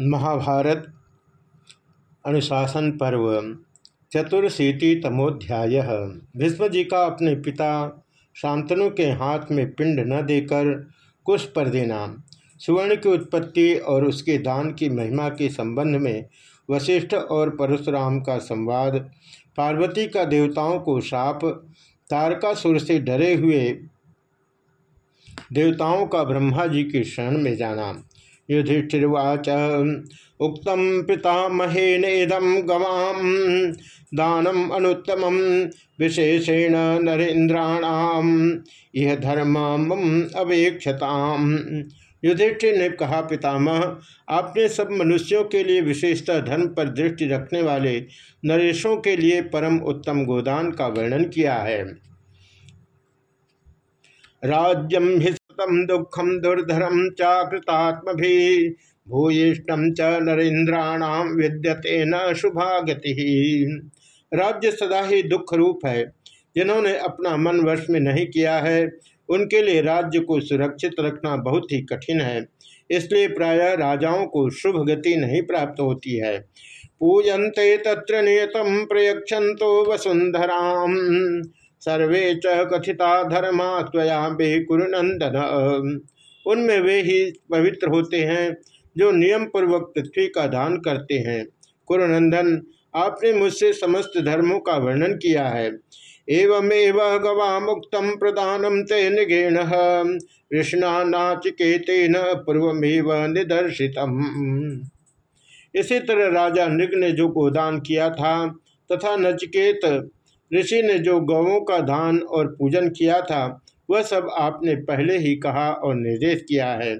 महाभारत, अनुशासन पर्व चतुर्शीति तमोध्याय भीष्म जी का अपने पिता शांतनु के हाथ में पिंड न देकर कुश पर देना, सुवर्ण की उत्पत्ति और उसके दान की महिमा के संबंध में वशिष्ठ और परशुराम का संवाद, पार्वती का देवताओं को शाप, तारकासुर से डरे हुए देवताओं का ब्रह्मा जी की शरण में जाना। युधिष्ठिर्वाच। उक्तम पितामहेन इदम गवाम दानम अनुत्तम विशेषेण नरेन्द्राणाम यह धर्म अवेक्षताम। युधिष्ठिर ने कहा, पितामह, आपने सब मनुष्यों के लिए विशेषतः धर्म पर दृष्टि रखने वाले नरेशों के लिए परम उत्तम गोदान का वर्णन किया है। राज्यम हि तम दुखम दुर्धरम चाकृतात्म भी भूयिष्टम च नरेन्द्राणाम विद्यते न शुभागति। राज्य सदा ही दुख रूप है। जिन्होंने अपना मन वश में नहीं किया है, उनके लिए राज्य को सुरक्षित रखना बहुत ही कठिन है। इसलिए प्रायः राजाओं को शुभ गति नहीं प्राप्त होती है। पूजन्ते तत्र नियतम प्रयक्षंतो वसुंधराम सर्वे च कथिता धर्मा त्वया कुरुनंदन उनमें वे ही पवित्र होते हैं, जो नियम पूर्वक पृथ्वी का दान करते हैं। कुरुनंदन आपने मुझसे समस्त धर्मों का वर्णन किया है। एवमेव गवा मुक्त प्रदानम ते निगेण कृष्णा नाचिकेतेन पूर्वमेव निदर्शित इसी तरह राजा निग ने जो गोदान किया था, तथा नचिकेत ऋषि ने जो गौों का दान और पूजन किया था, वह सब आपने पहले ही कहा और निर्देश किया है।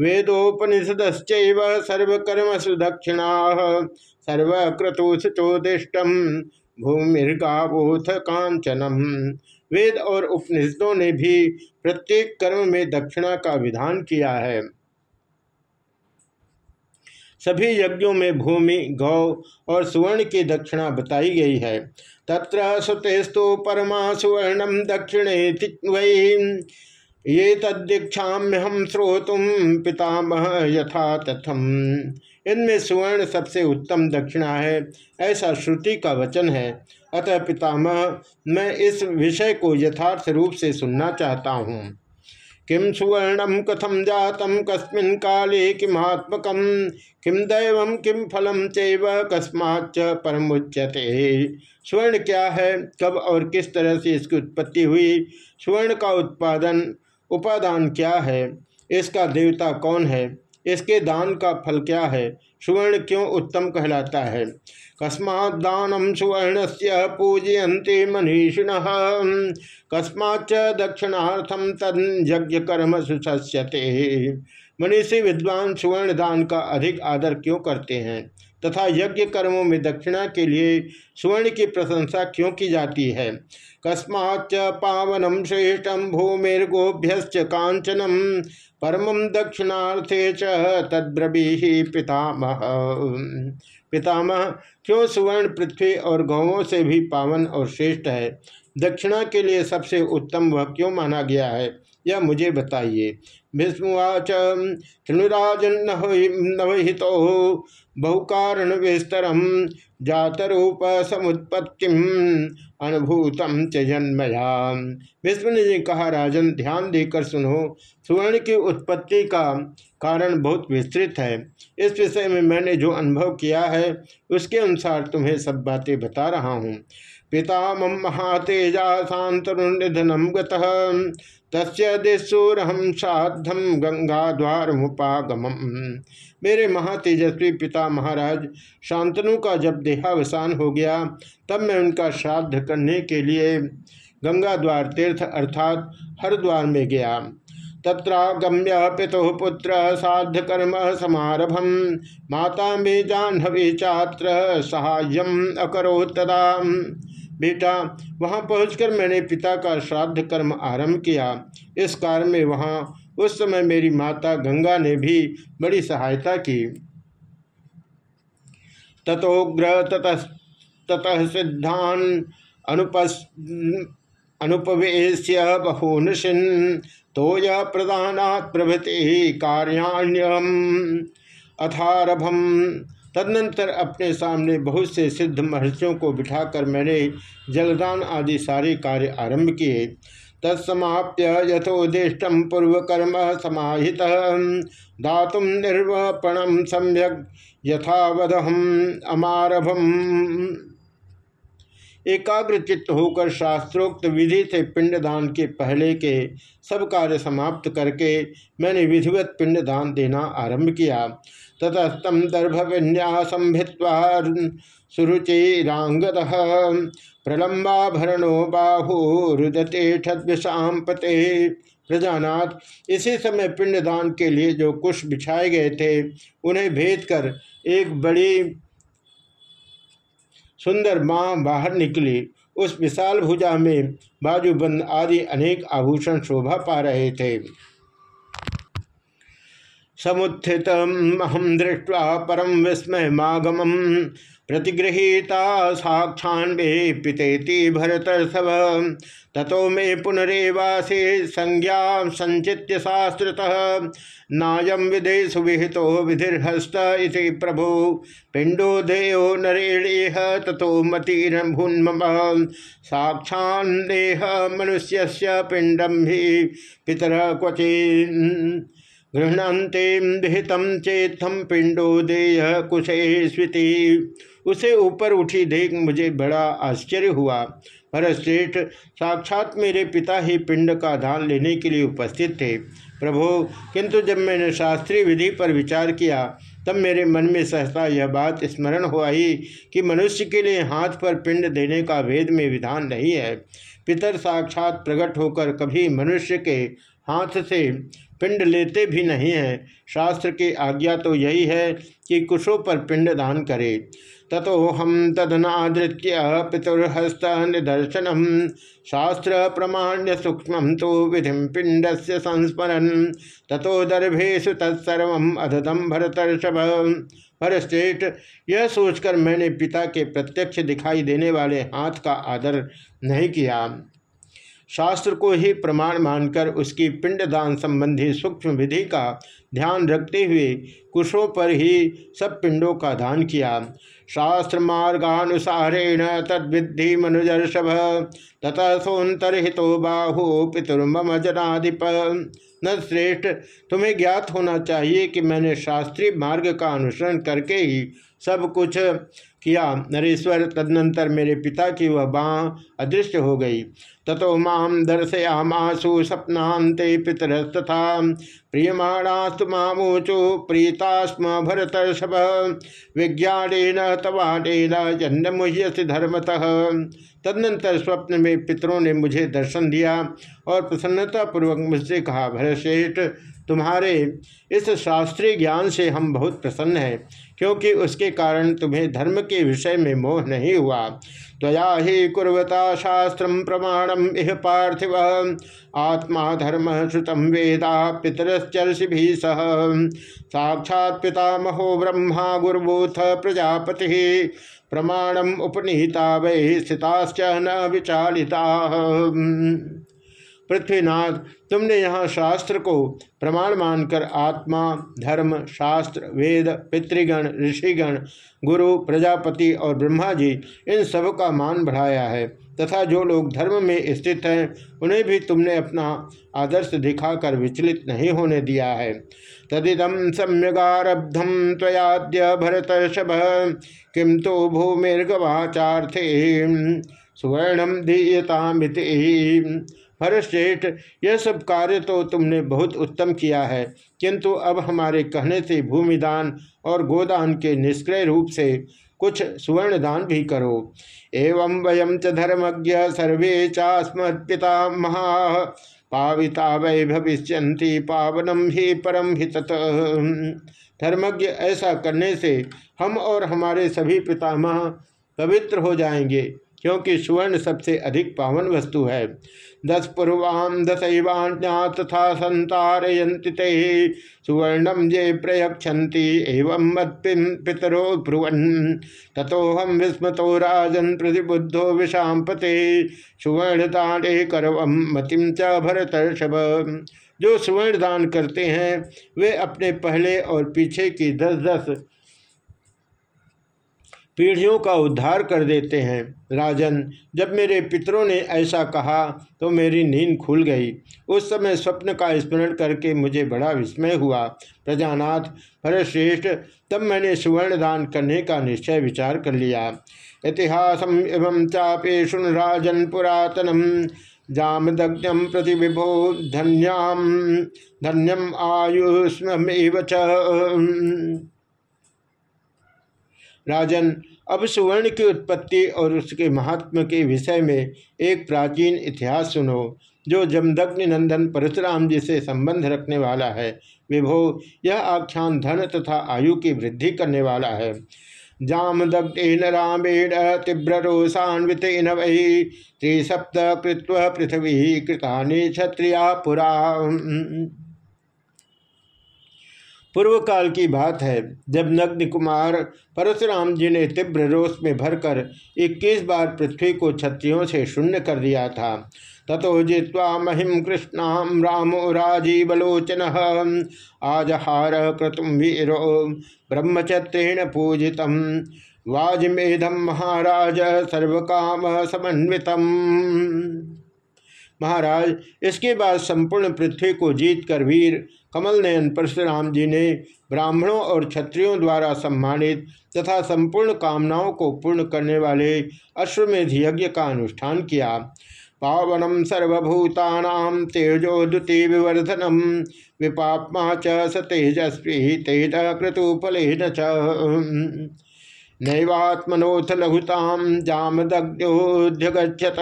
वेदोपनिषद सर्वकर्म सुदक्षिणा सर्वक्रतुश्चोदिष्टम भूमिर्गावोथ कांचनम वेद और उपनिषदों ने भी प्रत्येक कर्म में दक्षिणा का विधान किया है। सभी यज्ञों में भूमि, गौ और सुवर्ण की दक्षिणा बताई गई है। तत्र सुतेस्तु परमा सुवर्णम दक्षिणे वही ये तदीक्षाम्य हम श्रोतुम पितामह यथा तथम इनमें सुवर्ण सबसे उत्तम दक्षिणा है, ऐसा श्रुति का वचन है। अतः पितामह, मैं इस विषय को यथार्थ रूप से सुनना चाहता हूँ। किम सुवर्णम कथम जातम कस्मिन काले किमात्मक किम दैव किम फलम चैव कस्माच परमुच्यते। स्वर्ण क्या है, कब और किस तरह से इसकी उत्पत्ति हुई, स्वर्ण का उत्पादन, उपादान क्या है, इसका देवता कौन है? इसके दान का फल क्या है? सुवर्ण क्यों उत्तम कहलाता है? कस्मात् दानम सुवर्ण से पूजयंते मनीषिण। कस्माच दक्षिणार्थम तद यज्ञ कर्म सुशस्यते मनीषी विद्वान सुवर्ण दान का अधिक आदर क्यों करते हैं? तथा यज्ञ कर्मों में दक्षिणा के लिए सुवर्ण की प्रशंसा क्यों की जाती है? कस्माच पावनम श्रेष्ठम भूमिर्गोभ्य कांचनम परम दक्षिणार्थे च तद्रवी पितामह। पितामह, क्यों सुवर्ण पृथ्वी और गौवों से भी पावन और श्रेष्ठ है? दक्षिणा के लिए सबसे उत्तम वह क्यों माना गया है? यह मुझे बताइए। भीष्मवाच तृणुराजन्नवहितो बहुकारण विस्तरम जातरूप समुत्पत्तिम अनुभूतम च जन्मया। भीष्म ने कहा, राजन, ध्यान देकर सुनो। सुवर्ण की उत्पत्ति का कारण बहुत विस्तृत है। इस विषय में मैंने जो अनुभव किया है, उसके अनुसार तुम्हें सब बातें बता रहा हूँ। पिता मम महातेजा शांतरुनिधनम गस्सूरहम साधम गंगा द्वार मुपागम मेरे महातेजस्वी पिता महाराज शांतनु का जब देहावसान हो गया, तब मैं उनका श्राद्ध करने के लिए गंगा द्वार तीर्थ अर्थात हरिद्वार में गया। तत्रागम्य पिता पुत्र साध कर्म समारभम, माता में जाह्नवी चात्र सहायम अकरो तदा। बेटा, वहाँ पहुंचकर मैंने पिता का श्राद्ध कर्म आरंभ किया। इस कार्य में वहाँ, उस समय मेरी माता गंगा ने भी बड़ी सहायता की। तथोग्र ततः ततः सिद्धान अनुपस बहूनशिन तो यह प्रधान प्रभृति कार्याण्यम अथारभम। तदनंतर अपने सामने बहुत से सिद्ध महर्षियों को बिठाकर मैंने जलदान आदि सारे कार्य आरंभ किए। तत्समाप्य यथोदिष्ट पूर्वकर्म समाहित। दातुम निर्वपणम सम्यक यथावधम अमारभम। एकाग्र चित्त होकर शास्त्रोक्त विधि से पिंडदान के पहले के सब कार्य समाप्त करके मैंने विधिवत पिंडदान देना आरंभ किया। ततस्तम दर्भ विन्यासम भित्वा सुरुचिरांगद प्रलम्बाभरणो पते। प्रजानाथ, इसी समय पिंडदान के लिए जो कुश बिछाए गए थे, उन्हें भेद कर एक बड़ी सुंदर माँ बाहर निकली। उस विशाल भुजा में बाजूबंद आदि अनेक आभूषण शोभा पा रहे थे। समुत्थित अहम दृष्टवा परम विस्मय मागम प्रतिगृहीता साक्षान्वे पितेति भरतर्षभ। ततो मे पुनरेवासे संज्ञा संचित्य शास्त्रतः। नायम विदेशु विहितो विधिर्हस्त प्रभु। पिंडोदेयो नरेणेह ततो मतिरभुन्म साक्षान्देह मनुष्य पिंडम भी पितर क्वचि गृहणते विहितम चेतम पिंडोदेय कुशे स्वीति। उसे ऊपर उठी देख मुझे बड़ा आश्चर्य हुआ। पर श्रेष्ठ साक्षात मेरे पिता ही पिंड का दान लेने के लिए उपस्थित थे। प्रभो, किंतु जब मैंने शास्त्रीय विधि पर विचार किया, तब मेरे मन में सहसा यह बात स्मरण हो आई कि मनुष्य के लिए हाथ पर पिंड देने का वेद में विधान नहीं है। पितर साक्षात प्रकट होकर कभी मनुष्य के हाथ से पिंड लेते भी नहीं हैं। शास्त्र की आज्ञा तो यही है कि कुशों पर पिंड दान करे। ततो हम तदनादृत्य पितुर्हस्त निदर्शनम शास्त्र प्रमाण्य सूक्ष्म तो विधि पिंड से संस्मरण तथो दर्भेशु तत्सर्व अधतम भरतर्षभ। भरश्रेष्ठ यह सोचकर मैंने पिता के प्रत्यक्ष दिखाई देने वाले हाथ का आदर नहीं किया। शास्त्र को ही प्रमाण मानकर उसकी पिंडदान संबंधी सूक्ष्म विधि का ध्यान रखते हुए कुशों पर ही सब पिंडों का दान किया। शास्त्र मार्गानुसारेण तद्विद्धि मनुजर्षभ तथा सोन्तरहितो बाहु पितुर्मम जनाधिप। न श्रेष्ठ, तुम्हें ज्ञात होना चाहिए कि मैंने शास्त्रीय मार्ग का अनुसरण करके ही सब कुछ किया। नरेश्वर तदनंतर मेरे पिता की वह बाँ अदृश्य हो गई। ततो माम दर्शयामासु सपनाते पितरस्तथा। प्रियमाणास्तु मामोचो प्रीतास्म भरतर्षभ। विज्ञानेन तवानेन जन्मुह्यसि धर्मतः। तदनंतर स्वप्न में पितरों ने मुझे दर्शन दिया और प्रसन्नतापूर्वक मुझसे कहा भरश्रेष्ठ तुम्हारे इस शास्त्रीय ज्ञान से हम बहुत प्रसन्न हैं। क्योंकि उसके कारण तुम्हें धर्म के विषय में मोह नहीं हुआ। त्वया ही कुरता शास्त्र प्रमाणम इह पार्थिव। आत्मा धर्म श्रुतम वेदा पितरश्चर्षि भी सह। साक्षात पितामहो ब्रह्मा गुरुबूथ प्रजापति। प्रमाणम उपनीता वै स्थिताश्च न विचालिता। पृथ्वीनाथ, तुमने यहाँ शास्त्र को प्रमाण मानकर आत्मा, धर्म, शास्त्र, वेद, पितृगण, ऋषिगण, गुरु, प्रजापति और ब्रह्मा जी, इन सब का मान बढ़ाया है। तथा जो लोग धर्म में स्थित हैं, उन्हें भी तुमने अपना आदर्श दिखाकर विचलित नहीं होने दिया है। तदिदम सम्यगारब्धम तयाद्य भरतर्षभ किम तो भूमिर्गवाचार्थे सुवर्णम दीयता हरश्रेष्ठ यह सब कार्य तो तुमने बहुत उत्तम किया है, किंतु अब हमारे कहने से भूमिदान और गोदान के निष्क्रिय रूप से कुछ सुवर्ण दान भी करो। एवं वयम च धर्मज्ञ सर्वे चास्मत्पिता महा, पाविता वै भविष्य पावनम ही परम हित धर्मज्ञ ऐसा करने से हम और हमारे सभी पितामह पवित्र हो जाएँगे। क्योंकि सुवर्ण सबसे अधिक पावन वस्तु है। दस पूर्वाम दसवाण्या तथा संतारयंति ते। सुवर्णम ये प्रयक्षति एवं मत पितरो ब्रुवन। तथोहम विस्मतो राजन प्रतिबुद्धो विषाम पते सुवर्णदाने करवम मतिम च भरतर्षभ। जो सुवर्ण दान करते हैं, वे अपने पहले और पीछे की दस दस पीढ़ियों का उद्धार कर देते हैं। राजन, जब मेरे पितरों ने ऐसा कहा तो मेरी नींद खुल गई। उस समय स्वप्न का स्मरण करके मुझे बड़ा विस्मय हुआ। प्रजानाथ, परश्रेष्ठ, तब मैंने सुवर्ण दान करने का निश्चय विचार कर लिया। इतिहासम एवं चापे सुन राजन पुरातनम जामदग्नम प्रति विभो धन्याम धन्यम आयुष्म राजन, अब सुवर्ण की उत्पत्ति और उसके महात्म के विषय में एक प्राचीन इतिहास सुनो, जो जमदग्नि नंदन परशुराम जी से संबंध रखने वाला है। विभो, यह आख्यान धन तथा आयु की वृद्धि करने वाला है। जामदग्न रामेण तीव्र रोषान्वितेन वही त्रिसप्त कृत्व पृथ्वी कृता क्षत्रिया पुरा। पूर्व काल की बात है, जब नग्न कुमार परशुराम जी ने तीव्र रोष में भरकर 21 बार पृथ्वी को क्षत्रियों से शून्य कर दिया था। ततो जित्वा महिम कृष्णाम रामो राजीवलोचन, आजहार क्रतुम वीरो ब्रह्मचत्रेण पूजित वाजमेधम महाराज सर्वकाम समन्वितम। महाराज, इसके बाद संपूर्ण पृथ्वी को जीत कर वीर कमल नयन परशुराम जी ने ब्राह्मणों और क्षत्रियों द्वारा सम्मानित तथा संपूर्ण कामनाओं को पूर्ण करने वाले अश्वमेध यज्ञ का अनुष्ठान किया। पावनम सर्वभूतानाम तेजोदुति विवर्धनम विपापमा च स तेजस्वी तेज क्रतुफल नैवात्मनोथ लघुताम जामदग्ध्योध्यगछत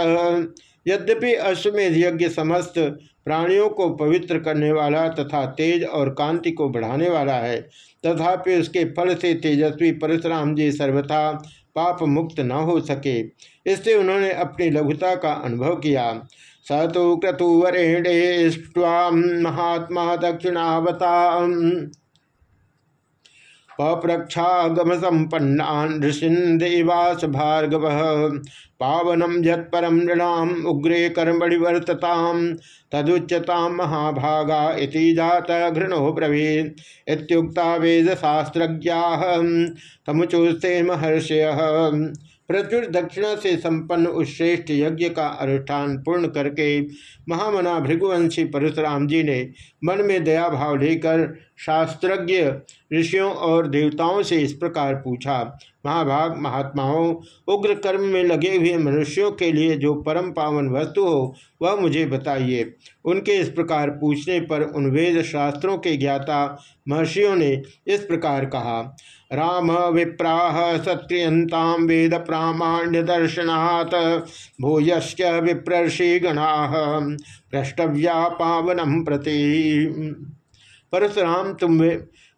यद्यपि अश्वमेध यज्ञ समस्त प्राणियों को पवित्र करने वाला तथा तेज और कांति को बढ़ाने वाला है, तथापि उसके फल से तेजस्वी परशुराम जी सर्वथा पाप मुक्त न हो सके। इससे उन्होंने अपनी लघुता का अनुभव किया। स तो क्रतुवरेणे महात्मा दक्षिणावता पप्रक्षागम संपन्नान ऋषिन देवास भार्गव पावनम यत्परम नृणाम उग्रे कर्मणि वर्तताम तदुच्यता महाभागा इति जात घृणो ब्रवीण वेद शास्त्रज्ञा तमुचुस्ते महर्षय। प्रचुर दक्षिणा से संपन्न उस श्रेष्ठ यज्ञ का अनुष्ठान पूर्ण करके महामना भृगुवंशी परशुराम जी ने मन में दया भाव लेकर शास्त्रज्ञ ऋषियों और देवताओं से इस प्रकार पूछा, महाभाग महात्माओं उग्र कर्म में लगे हुए मनुष्यों के लिए जो परम पावन वस्तु हो, वह मुझे बताइए। उनके इस प्रकार पूछने पर उन वेद शास्त्रों के ज्ञाता महर्षियों ने इस प्रकार कहा, राम विप्राह सत्रियंताम वेद प्रामाण्य दर्शनात्, भूयश्च विप्रषि गणा पावनम प्रति। परशुराम तुम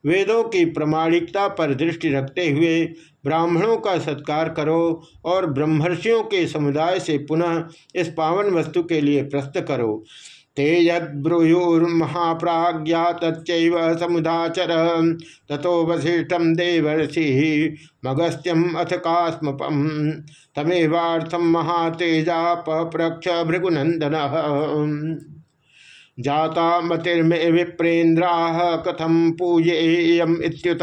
वेदों की प्रमाणिकता पर दृष्टि रखते हुए ब्राह्मणों का सत्कार करो और ब्रह्मर्षियों के समुदाय से पुनः इस पावन वस्तु के लिए प्रस्त करो। ते यद्ब्रूयुर्महाप्राज्ञा तच्चैव समुदाचर, ततो वशिष्ठम देवर्षि मगस्त्यम अथ कास्मपम तमेवार्थम महातेजा पप्रक्ष भृगुनंदन जाता मतिर्मे विप्रेन्द्रा कथम पूजेयम इत्युत?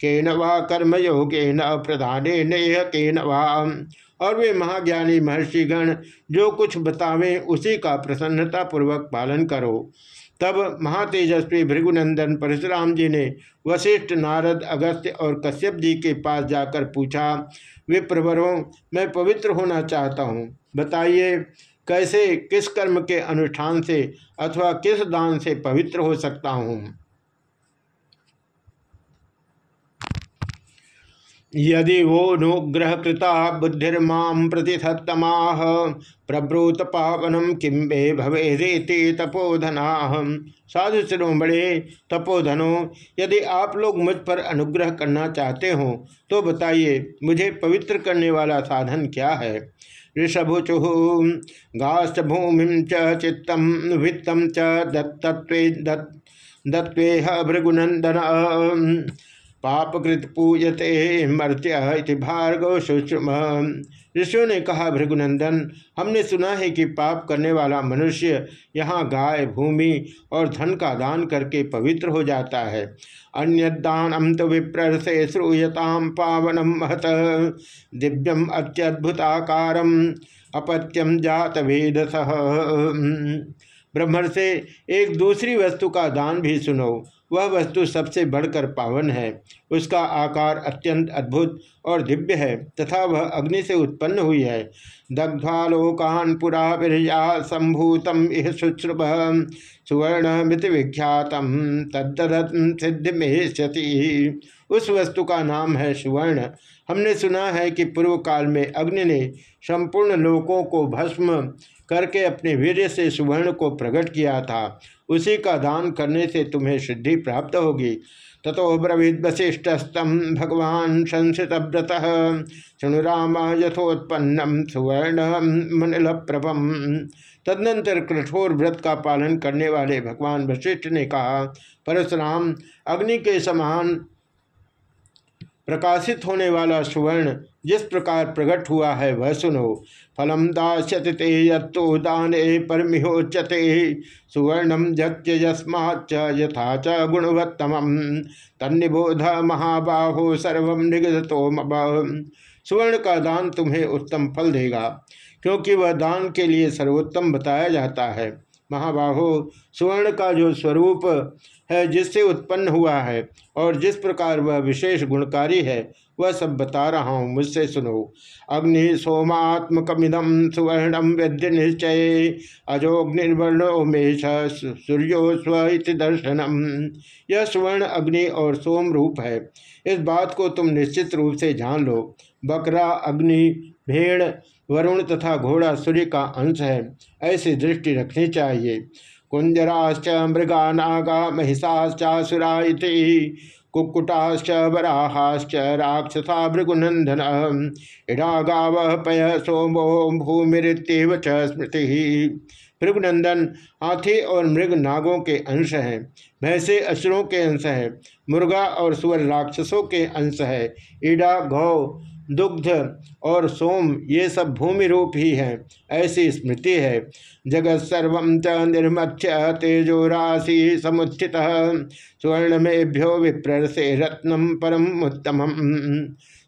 केन वा कर्मयोगेन प्रधान नेह केन और वे महाज्ञानी महर्षिगण, जो कुछ बतावें, उसी का प्रसन्नता पूर्वक पालन करो। तब महातेजस्वी भृगुनंदन परशुराम जी ने वशिष्ठ नारद अगस्त्य और कश्यप जी के पास जाकर पूछा, विप्रवरों, मैं पवित्र होना चाहता हूँ। बताइए कैसे, किस कर्म के अनुष्ठान से अथवा किस दान से पवित्र हो सकता हूँ? यदि वो अनुग्रह कृता बुद्धिर्मा प्रतिथतमा प्रब्रूत पावनम किम्बे भवे रेते तपोधना। साधु बड़े तपोधनो, यदि आप लोग मुझ पर अनुग्रह करना चाहते हो तो बताइए, मुझे पवित्र करने वाला साधन क्या है? ऋषभुचु गाश्च भूमि च चित्तम च दत्वेह भृगुनंदन पापकृत पूजते मर्त्य भार्गव शुश्रम ऋषियों ने कहा, भृगुनंदन, हमने सुना है कि पाप करने वाला मनुष्य यहाँ गाय, भूमि और धन का दान करके पवित्र हो जाता है। अन्य दानम तो विप्र से श्रूयताम पावनम महत। दिव्यम अत्यद्भुताकारम अपत्यम जात वेद ब्रह्मण से एक दूसरी वस्तु का दान भी सुनो। वह वस्तु सबसे बढ़कर पावन है। उसका आकार अत्यंत अद्भुत और दिव्य है तथा वह अग्नि से उत्पन्न हुई है। दग्ध्वालोकान पुरा विरया संभूतम इह शुश्रुभ सुवर्ण मित विख्यातम तद्दत में उस वस्तु का नाम है सुवर्ण। हमने सुना है कि पूर्व काल में अग्नि ने संपूर्ण लोकों को भस्म करके अपने वीर्य से सुवर्ण को प्रकट किया था। उसी का दान करने से तुम्हें सिद्धि प्राप्त होगी। ततो ब्रवीद वशिष्ठस्तम भगवान संसित व्रत शुणु राम यथोत्पन्नम सुवर्ण मनिल प्रभम तदनंतर कठोर व्रत का पालन करने वाले भगवान वशिष्ठ ने कहा, परशुराम, अग्नि के समान प्रकाशित होने वाला सुवर्ण जिस प्रकार प्रकट हुआ है, वह सुनो। फलम दास्यति ते दाने परमिहोचते सुवर्णम जस्माच यथा च गुणवत्तम तन्निबोध महाबाहो सर्व निगदतोम सुवर्ण का दान तुम्हें उत्तम फल देगा, क्योंकि वह दान के लिए सर्वोत्तम बताया जाता है। महाबाहो, सुवर्ण का जो स्वरूप है, जिससे उत्पन्न हुआ है, और जिस प्रकार वह विशेष गुणकारी है वह सब बता रहा हूँ, मुझसे सुनो। अग्नि सोमात्मकमिदम सुवर्णम वेद्य निश्चय। अजोग्निर्वर्णो मेष सूर्यो स्व दर्शनम। यह सुवर्ण, अग्नि और सोम रूप है। इस बात को तुम निश्चित रूप से जान लो। बकरा, अग्नि, भेड़, वरुण तथा घोड़ा सूर्य का अंश है। ऐसी दृष्टि रखनी चाहिए। कुंजराश्च मृगा नागा महिषाश्चासुरा कुक्कुटाश्च वराहाश्च राक्षसा भृगुनंदन इड़ा गाव पय सोमो भूमिरित्यव स्मृति। भृगुनंदन हाथी और मृग नागों के अंश हैं, भैंसे असुरों के अंश हैं, मुर्गा और सुअर राक्षसों के अंश है, ईडा गौ दुग्ध और सोम ये सब भूमि रूप ही हैं, ऐसी स्मृति है। जगत सर्व च निर्मथ्य तेजो राशि समुत्थित स्वर्ण में भ्यो विप्र से रत्नम परम उत्तम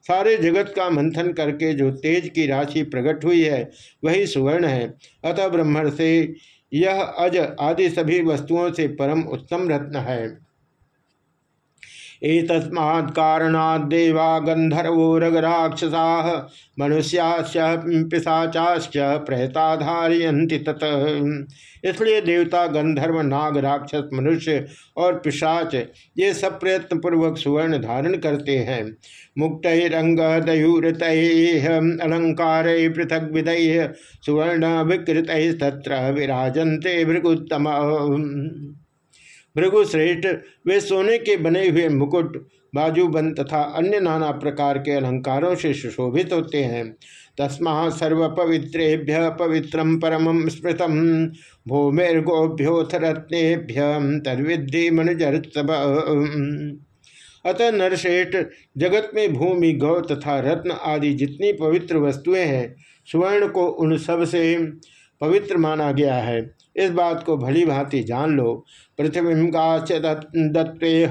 सारे जगत का मंथन करके जो तेज की राशि प्रकट हुई है, वही सुवर्ण है। अतः ब्रह्मण से यह अज आदि सभी वस्तुओं से परम उत्तम रत्न है। एतस्मात् कारणात् देवा गंधर्वो रगराक्षसा पिशाचाश्च प्रहताधारयन्ति तत। इसलिए देवता गंधर्व नाग, राक्षस, मनुष्य और पिशाच, ये सब प्रयत्न पूर्वक सुवर्ण धारण करते हैं। मुक्त रंग दयूरत अलंकार पृथक विदय सुवर्ण विकृत तत्र विराजन्ते भृगुत्तम। भृगुश्रेष्ठ वे सोने के बने हुए मुकुट बाजूबंद तथा अन्य नाना प्रकार के अलंकारों से सुशोभित होते हैं। तस्मा सर्व पवित्रेभ्य पवित्रम परम स्मृतम भूमिर्गोभ्योथ रत्नेभ्य तद्विद्धि मनुजर अतः नरश्रेष्ठ, जगत में भूमि, गौ तथा रत्न आदि जितनी पवित्र वस्तुएँ हैं, स्वर्ण को उन सबसे पवित्र माना गया है। इस बात को भली भांति जान लो। पृथ्वी का दत्तेह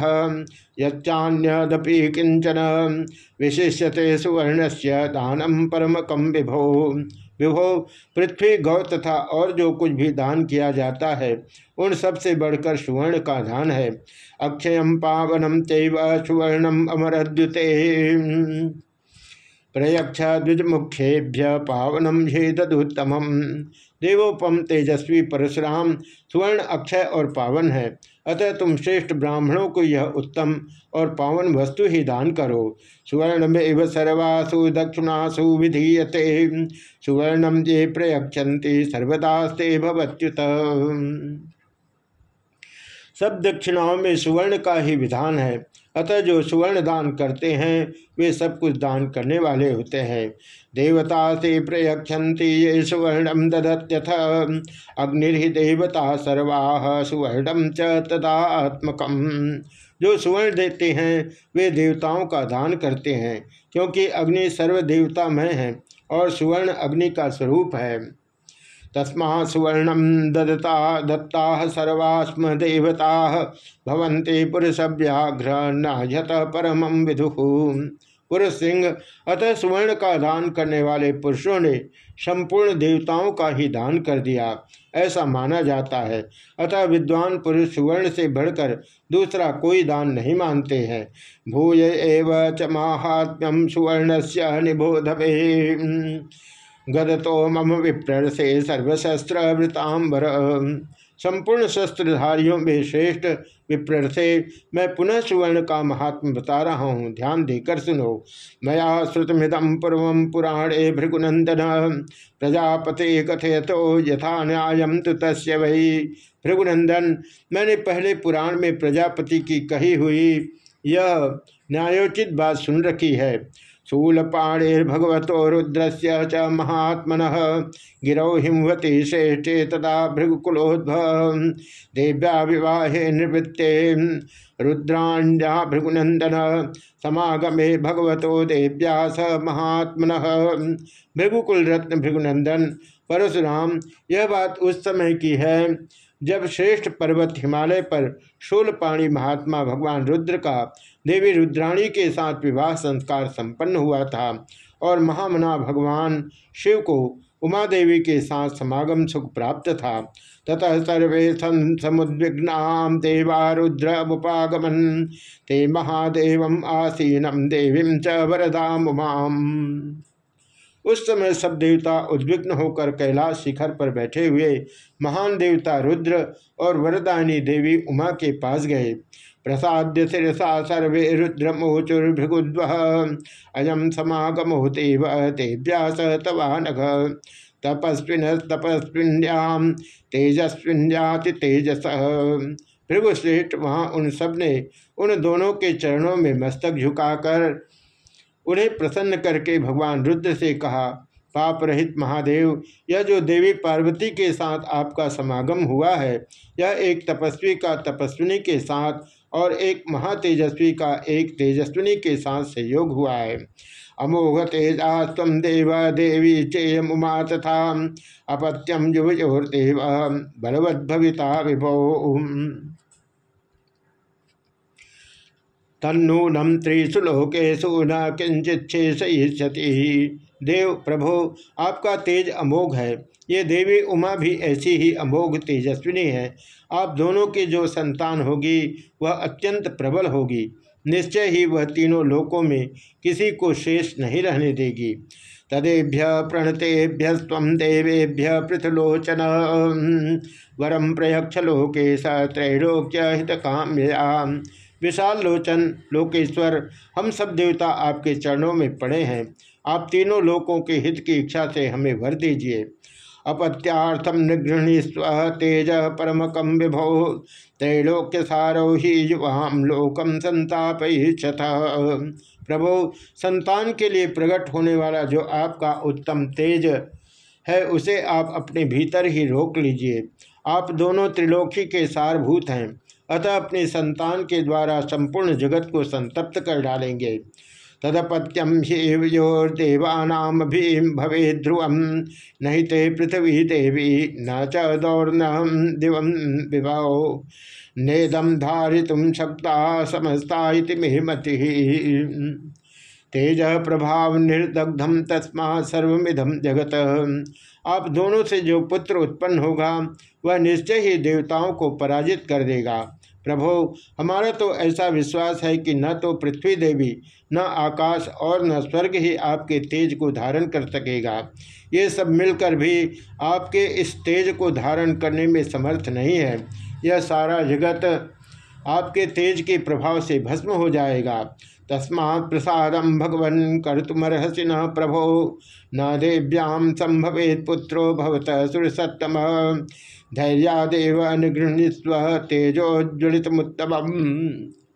यच्चान्यदपि किंचन विशिष्यते सुवर्ण से दानम परमकम विभो। विभो, पृथ्वी, गौ तथा और जो कुछ भी दान किया जाता है, उन सबसे बढ़कर सुवर्ण का दान है। अक्षयम पावनम चैव सुवर्णम अमरद्युते। प्रयक्ष द्विज मुख्येभ्य पावनम झेदुत्तम देवोपम तेजस्वी परशुराम, सुवर्ण अक्षय और पावन है। अतः तुम श्रेष्ठ ब्राह्मणों को यह उत्तम और पावन वस्तु ही दान करो। सुवर्ण में सर्वासु दक्षिणासु विधीयते। सुवर्णम ये प्रयक्षति सर्वदास्ते भवत्युत। सब दक्षिणाओं में सुवर्ण का ही विधान है। अतः जो सुवर्ण दान करते हैं, वे सब कुछ दान करने वाले होते हैं। देवता से प्रयक्षति ये सुवर्णम दधत्यथ अग्निर्हि देवता सर्वा सुवर्णम च तदात्मकम जो सुवर्ण देते हैं, वे देवताओं का दान करते हैं, क्योंकि अग्नि सर्व देवतामय है और सुवर्ण अग्नि का स्वरूप है। तस्मा सुवर्ण ददता, दत्ता सर्वास्म देवता पुरुष व्याघ्र नत परम विदु। पुरुष सिंह अतः सुवर्ण का दान करने वाले पुरुषों ने संपूर्ण देवताओं का ही दान कर दिया। ऐसा माना जाता है। अतः विद्वान पुरुष सुवर्ण से बढ़कर दूसरा कोई दान नहीं मानते हैं। भूय एव च महात्म्यम सुवर्ण से निबोधवे गदतो मम विप्रसे सर्वशस्त्र वृतांबर संपूर्ण शस्त्रधारियों में श्रेष्ठ विप्र से मैं पुनः सुवर्ण का महात्म बता रहा हूँ। ध्यान देकर सुनो। मया श्रुतमिदम पूर्व पुराणे भृगुनंदन प्रजापते कथे तो यथा न्याय तो तस् वही भृगुनंदन मैंने पहले पुराण में प्रजापति की कही हुई यह न्यायोचित बात सुन रखी है। शूलपाणिर्भगवतो रुद्र च महात्मन गिरौ हिमवती श्रेष्ठे तदा भृगुकुलोद्भव। देव्या विवाहे निवृत्ते रुद्राण्या भृगुनंदन समागमे भगवतो देव्या स महात्मन। भृगुकुल रत्न भृगुनंदन परशुराम, यह बात उस समय की है जब श्रेष्ठ पर्वत हिमालय पर शूलपाणी महात्मा भगवान रुद्र का देवी रुद्राणी के साथ विवाह संस्कार संपन्न हुआ था और महामना भगवान शिव को उमा देवी के साथ समागम सुख प्राप्त था। ततः सर्वे समुद्विग्ना देवा रुद्र मुपागमन ते महादेव आसीनम देवी च वरदाम उमाम उस समय सब देवता उद्विग्न होकर कैलाश शिखर पर बैठे हुए महान देवता रुद्र और वरदानी देवी उमा के पास गए। प्रसाद्य शिरसा सर्वे रुद्रमोचुर्भृगुद्व अयम समागम समागमो देव देव्यास तवानघ तपस्विन तपस्विन्याम तेजस्विन्याति तेजस भृगुश्रेष्ठ वहाँ उन सबने उन दोनों के चरणों में मस्तक झुकाकर उन्हें प्रसन्न करके भगवान रुद्र से कहा, पाप रहित महादेव, यह जो देवी पार्वती के साथ आपका समागम हुआ है, यह एक तपस्वी का तपस्विनी के साथ और एक महातेजस्वी का एक तेजस्विनी के साथ संयोग हुआ है। अमोघ तेजा तम देव, देवी चेयम उमा तथा अपत्यम युवजोर्देव बलवद्भविता विभो। तन्नूनम त्रिषु न किंचित देव प्रभो, आपका तेज अमोघ है। ये देवी उमा भी ऐसी ही अमोघ तेजस्विनी है। आप दोनों की जो संतान होगी, वह अत्यंत प्रबल होगी। निश्चय ही वह तीनों लोकों में किसी को शेष नहीं रहने देगी। तदेभ्य प्रणतेभ्य स्व देवेभ्य पृथलोचन। वरम प्रयक्ष लोके स त्रैलोक्य हित काम्या विशाल लोचन, लोकेश्वर, हम सब देवता आपके चरणों में पड़े हैं। आप तीनों लोकों के हित की इच्छा से हमें वर दीजिए। अपत्यार्थम निगृहणी स्व तेज परमकम विभो। त्रैलोक्य सारो ही युवाम लोकम संताप प्रभो, संतान के लिए प्रकट होने वाला जो आपका उत्तम तेज है, उसे आप अपने भीतर ही रोक लीजिए। आप दोनों त्रिलोकी के सारभूत हैं, अतः अपने संतान के द्वारा संपूर्ण जगत को संतप्त कर डालेंगे। तदपत्यम ह्योर्देवानाम भीम भवे ध्रुव नहीं ते पृथ्वी देवी, न च दौर्न दिव विभो नेदम धारितुम शक्ता समस्ता मेहमति तेज प्रभाव निर्दग्धम तस्मा सर्विधम जगत। आप दोनों से जो पुत्र उत्पन्न होगा, वह निश्चय ही देवताओं को पराजित कर देगा। प्रभो, हमारा तो ऐसा विश्वास है कि न तो पृथ्वी देवी, न आकाश और न स्वर्ग ही आपके तेज को धारण कर सकेगा। ये सब मिलकर भी आपके इस तेज को धारण करने में समर्थ नहीं है। यह सारा जगत आपके तेज के प्रभाव से भस्म हो जाएगा। तस्मा प्रसादम भगवन कर्तुमर्हसि न प्रभो। न देव्याम संभवेत पुत्रो भवत सुरसत्तम। धैर्यादेव अनुगृहस्व तेजोज्वलित मुत्तम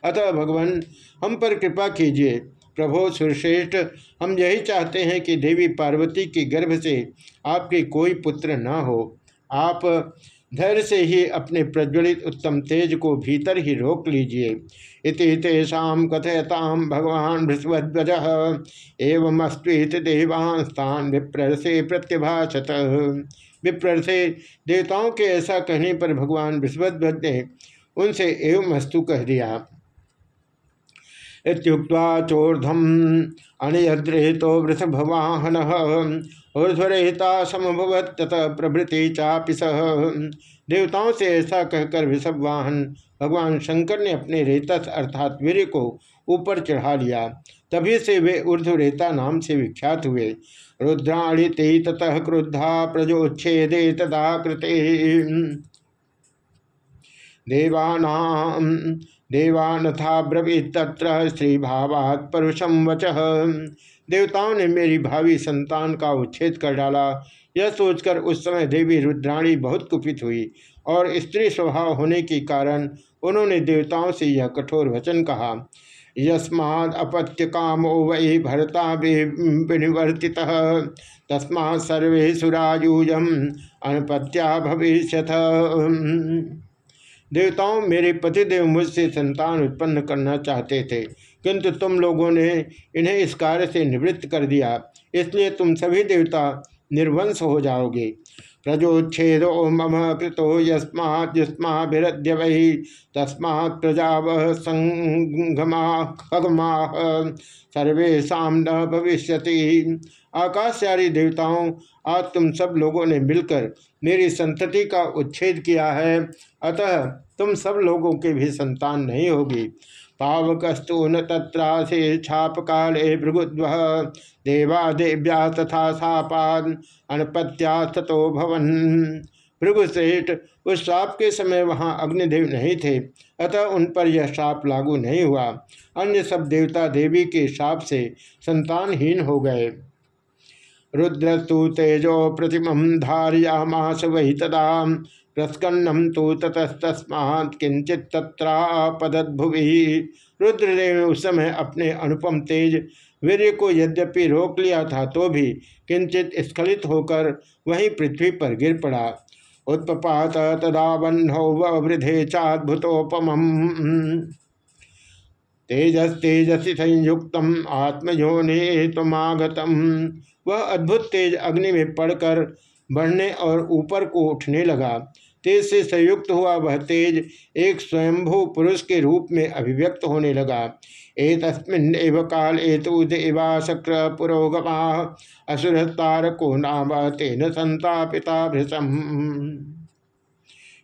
अतः भगवान, हम पर कृपा कीजिए। प्रभो सुरश्रेष्ठ हम यही चाहते हैं कि देवी पार्वती के गर्भ से आपके कोई पुत्र न हो। आप धैर्य से ही अपने प्रज्वलित उत्तम तेज को भीतर ही रोक लीजिए। इति तेषा कथयताम भगवान बृहस्पध्वज एवं अस्वीत देवांस्तान विप्र से प्रत्यभाषत। विप्र से देवताओं के ऐसा कहने पर भगवान बृहस्पध्वज ने उनसे एवं अस्तु कह दिया। इत्युक्त्वा चोर्धम वृषभवाहन ऊर्ध्वरहिता समभवत ततः प्रभृति चापि सह देवताओं से ऐसा कहकर वृषभ वाहन भगवान शंकर ने अपने रेतस अर्थात वीर को ऊपर चढ़ा लिया। तभी से वे ऊर्ध्वरेता नाम से विख्यात हुए। रुद्राणी ते ततः क्रुद्धा प्रजोच्छेदे तदा कृते। देवानथा ब्रवीत तत्र स्त्री भावात परुषम वच। देवताओं ने मेरी भावी संतान का उच्छेद कर डाला। यह सोचकर उस समय देवी रुद्राणी बहुत कुपित हुई और स्त्री स्वभाव होने के कारण उन्होंने देवताओं से यह कठोर वचन कहा। यस्माद अपत्य कामो वही भरता विनिवर्ति तस्मा सर्वे सुराजूजम अनपत्या भविष्य देवताओं, मेरे पतिदेव मुझसे संतान उत्पन्न करना चाहते थे, किंतु तुम लोगों ने इन्हें इस कार्य से निवृत्त कर दिया। इसलिए तुम सभी देवता निर्वंश हो जाओगे। प्रजोच्छेदो मम कृतो यस्मास्माभिद्य वही तस्मा प्रजा वह संगमा सर्वेशा न भविष्यति। आकाशचारी देवताओं, आज तुम सब लोगों ने मिलकर मेरी संतति का उच्छेद किया है। अतः तुम सब लोगों के भी संतान नहीं होगी। पावकस्तु न तत्रासे छाप काले भृगुद्व देवा देव्या तथा सापाद अनपत्या तथो भवन। भृगुश्रेष्ठ उस श्राप के समय वहाँ अग्निदेव नहीं थे, अतः उन पर यह श्राप लागू नहीं हुआ। अन्य सब देवता देवी के श्राप से संतानहीन हो गए। रुद्रस्तु तेजो प्रतिम धारियामास वही तदा प्रस्कन्नम तो ततस्तस्मात् किंचित तत्रापदभुवि रुद्रदेव ने उस समय अपने अनुपम तेज वीर्य को यद्यपि रोक लिया था तो भी किंचित स्खलित होकर वहीं पृथ्वी पर गिर पड़ा। उत्पात तदा बन्हो वृधे चाद्भुतोपम तेजस्तेजसी संयुक्त आत्मयोनि तमागतम वह अद्भुत तेज अग्नि में पड़कर बढ़ने और ऊपर को उठने लगा। तेज से संयुक्त हुआ, वह तेज एक स्वयंभू पुरुष के रूप में अभिव्यक्त होने लगा। एक एव काल एतु देवा शक्र पुरोगमा असुर तारको नाम तेन संतापिता भृषम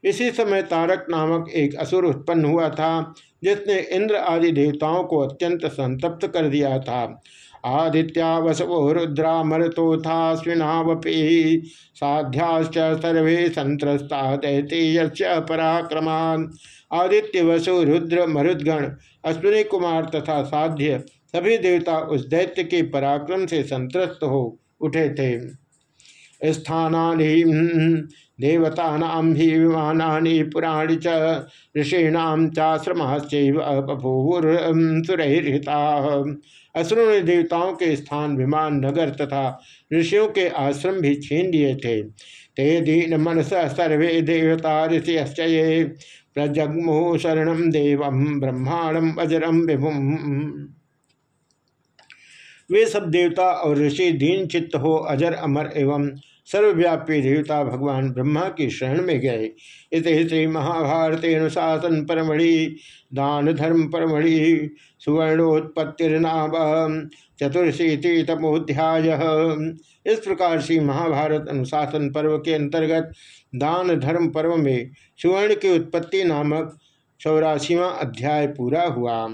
इसी समय तारक नामक एक असुर उत्पन्न हुआ था, जिसने इंद्र आदि देवताओं को अत्यंत संतप्त कर दिया था। आदित्या वसवो रुद्रा मृतोथाश्विनावपी साध्याश्च सर्वे संत्रस्ता दैतीय पराक्रमान। आदित्य वसु रुद्र मरुद्गण अश्विनी कुमार तथा साध्य सभी देवता उस दैत्य के पराक्रम से संतस्त हो उठे थे। स्थानी देवता ही विमानी पुराणी च ऋषीणाम चाश्रमश्चुरहिता असुरों ने देवताओं के स्थान, विमान, नगर तथा ऋषियों के आश्रम भी छीन लिए थे। ते दीन मनस सर्वे देवता ऋषिश्चये प्रजग्मु शरण देव ब्रह्मांडम अजरम विभुम। वे सब देवता और ऋषि दीन चित्त हो, अजर, अमर एवं सर्वव्यापी देवता भगवान ब्रह्मा की शरण में गए। इत श्री महाभारत अनुशासन परमढ़ि दान धर्म परमढ़ि, सुवर्णोत्पत्तिर्नाम चतुर्शीति तमोध्याय इस प्रकार से महाभारत अनुशासन पर्व के अंतर्गत दान धर्म पर्व में सुवर्ण की उत्पत्ति नामक चौरासीवा अध्याय पूरा हुआ।